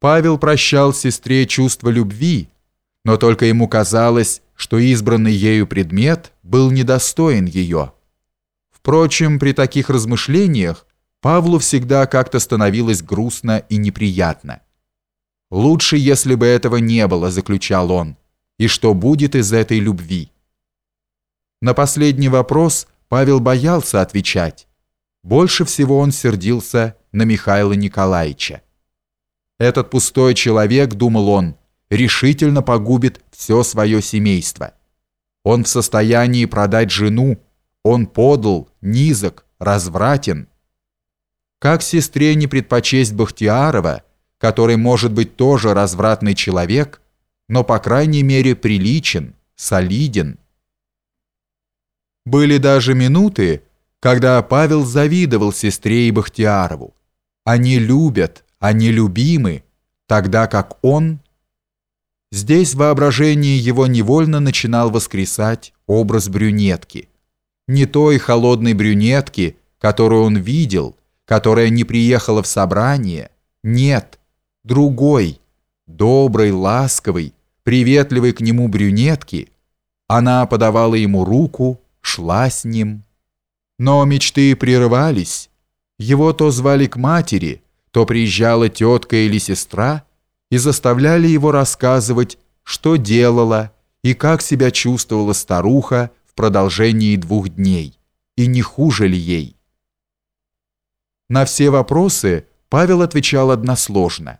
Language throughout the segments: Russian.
Павел прощал сестре чувство любви, но только ему казалось, что избранный ею предмет был недостоин ее. Впрочем, при таких размышлениях Павлу всегда как-то становилось грустно и неприятно. «Лучше, если бы этого не было», — заключал он, «и что будет из этой любви?» На последний вопрос Павел боялся отвечать. Больше всего он сердился на Михаила Николаевича. Этот пустой человек, думал он, решительно погубит все свое семейство. Он в состоянии продать жену, он подл, низок, развратен. Как сестре не предпочесть Бахтиарова, который может быть тоже развратный человек, но по крайней мере приличен, солиден. Были даже минуты, когда Павел завидовал сестре и Бахтиарову. Они любят, они любимы, тогда как он... Здесь воображение его невольно начинал воскресать образ брюнетки. Не той холодной брюнетки, которую он видел, которая не приехала в собрание. Нет, другой, доброй, ласковой, приветливой к нему брюнетки. Она подавала ему руку, шла с ним. Но мечты прерывались. Его то звали к матери, то приезжала тетка или сестра и заставляли его рассказывать, что делала и как себя чувствовала старуха в продолжении двух дней, и не хуже ли ей. На все вопросы Павел отвечал односложно.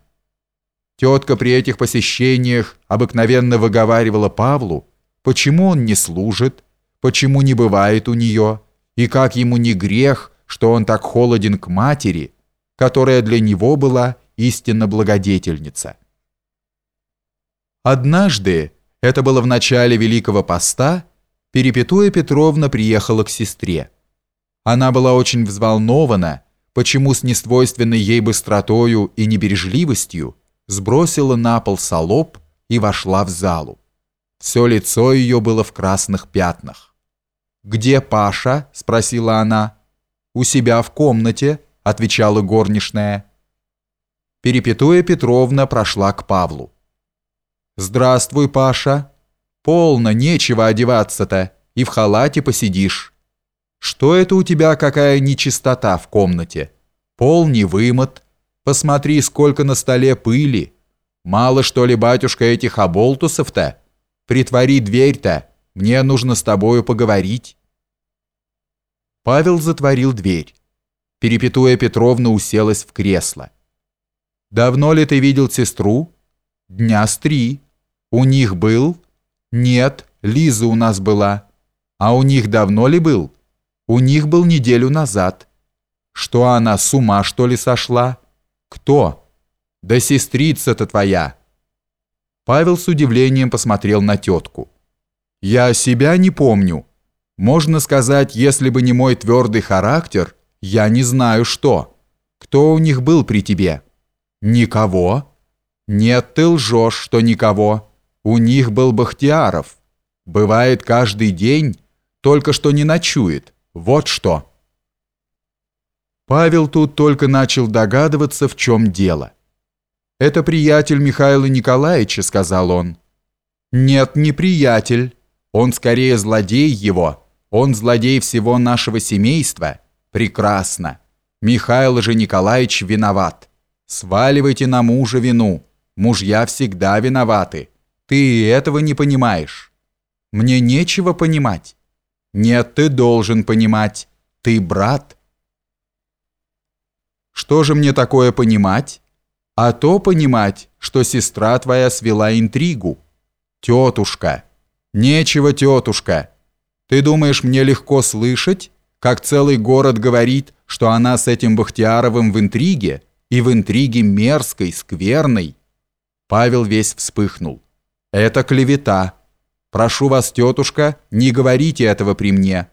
Тетка при этих посещениях обыкновенно выговаривала Павлу, почему он не служит, почему не бывает у нее, и как ему не грех, что он так холоден к матери, которая для него была истинно благодетельница. Однажды, это было в начале Великого Поста, Перепетуя Петровна приехала к сестре. Она была очень взволнована, почему с несвойственной ей быстротою и небережливостью сбросила на пол солоб и вошла в залу. Все лицо ее было в красных пятнах. «Где Паша?» – спросила она. «У себя в комнате», отвечала горничная. Перепетуя Петровна прошла к Павлу. «Здравствуй, Паша. Полно, нечего одеваться-то, и в халате посидишь. Что это у тебя какая нечистота в комнате? Пол не вымыт. Посмотри, сколько на столе пыли. Мало, что ли, батюшка, этих оболтусов-то? Притвори дверь-то, мне нужно с тобою поговорить». Павел затворил дверь. Перепетуя Петровна уселась в кресло. «Давно ли ты видел сестру?» «Дня с три». «У них был?» «Нет, Лиза у нас была». «А у них давно ли был?» «У них был неделю назад». «Что она, с ума, что ли, сошла?» «Кто?» «Да сестрица-то твоя». Павел с удивлением посмотрел на тетку. «Я себя не помню. Можно сказать, если бы не мой твердый характер...» Я не знаю что. Кто у них был при тебе? Никого? Нет, ты лжешь, что никого. У них был Бахтияров. Бывает каждый день, только что не ночует. Вот что. Павел тут только начал догадываться, в чем дело. «Это приятель Михаила Николаевича», — сказал он. «Нет, не приятель. Он скорее злодей его. Он злодей всего нашего семейства. Прекрасно. Михаил же Николаевич виноват. Сваливайте на мужа вину. Мужья всегда виноваты. Ты этого не понимаешь. Мне нечего понимать. Нет, ты должен понимать. Ты брат. Что же мне такое понимать? А то понимать, что сестра твоя свела интригу. Тетушка. Нечего, тетушка. Ты думаешь, мне легко слышать? Как целый город говорит, что она с этим Бахтияровым в интриге, и в интриге мерзкой, скверной. Павел весь вспыхнул. Это клевета. Прошу вас, тетушка, не говорите этого при мне.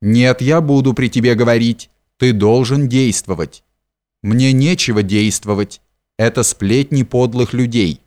Нет, я буду при тебе говорить. Ты должен действовать. Мне нечего действовать. Это сплетни подлых людей.